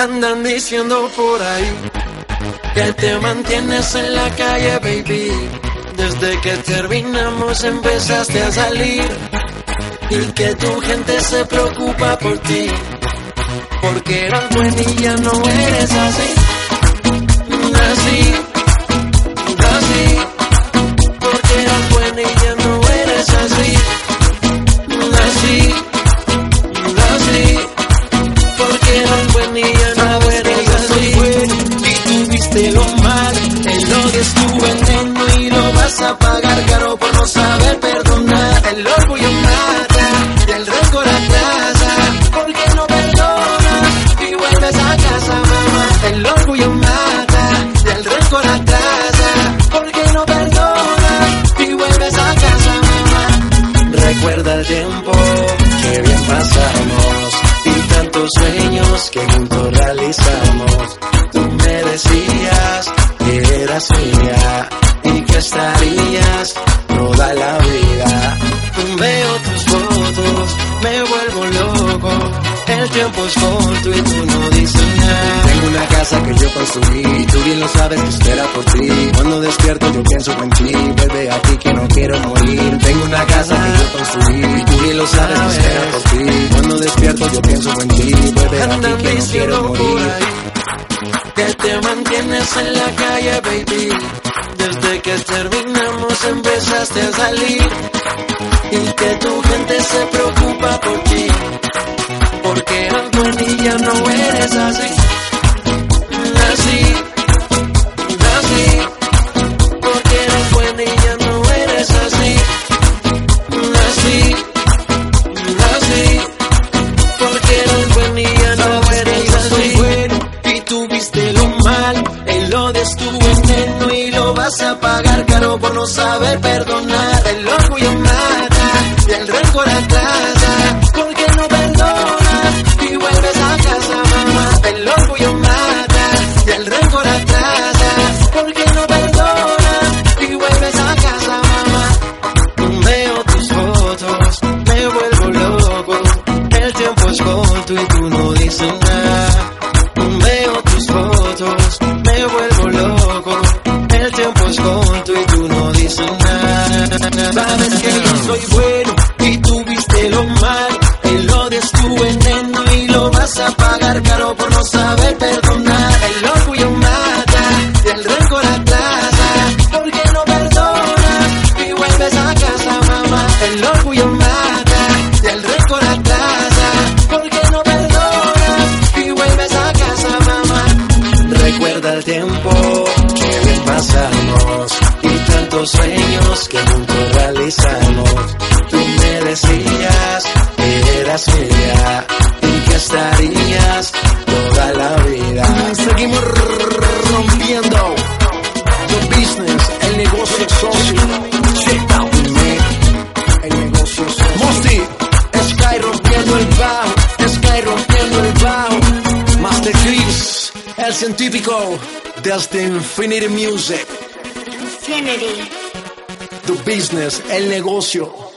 Andan diciendo por ahí que te mantienes en la calle, baby. Desde que terminamos empezaste a salir y que tu gente se preocupa por ti. Porque eras buena y ya no eres así. Así, el odio es tu veneno y lo vas a pagar caro por no saber perdonar. El orgullo mata y el rencor atrasa. Porque no perdonas y vuelves a casa, mamá. El orgullo mata y el rencor atrasa. Porque no perdonas y vuelves a casa, mamá. Recuerda el tiempo que bien pasamos y tantos sueños que juntos realizamos. Y que estarías toda la vida. Veo tus fotos, me vuelvo loco. El tiempo es corto y tú no dices nada. Tengo una casa que yo construí, tú bien lo sabes que espera por ti. Cuando despierto yo pienso en ti, vuelve a ti que no quiero morir. Tengo una casa que yo construí, tú bien lo sabes que espera por ti. Cuando despierto yo pienso en ti, vuelve a ti que no quiero morir. Que te mantienes en la calle, baby. Desde que terminamos empezaste a salir y que tu gente se preocupa por ti. Porque Anthony ya no eres. Así, pagar caro por no saber perdonar. El orgullo mata y el rencor atrasa. Porque no perdonas y vuelves a casa, mamá. El orgullo mata y el rencor atrasa. Porque no perdonas y vuelves a casa, mamá. Veo tus fotos, me vuelvo loco. El tiempo es corto y tú no el tiempo que bien pasamos y tantos sueños que juntos realizamos. Tú me decías que eras mía y que estarías toda la vida. Seguimos rompiendo. The business, el negocio socio. Check out me, el negocio socio. Mosti, Sky rompiendo el bajo, Sky rompiendo el bajo. Master Chris, el científico, desde Infinity Music. Infinity. The business, el negocio.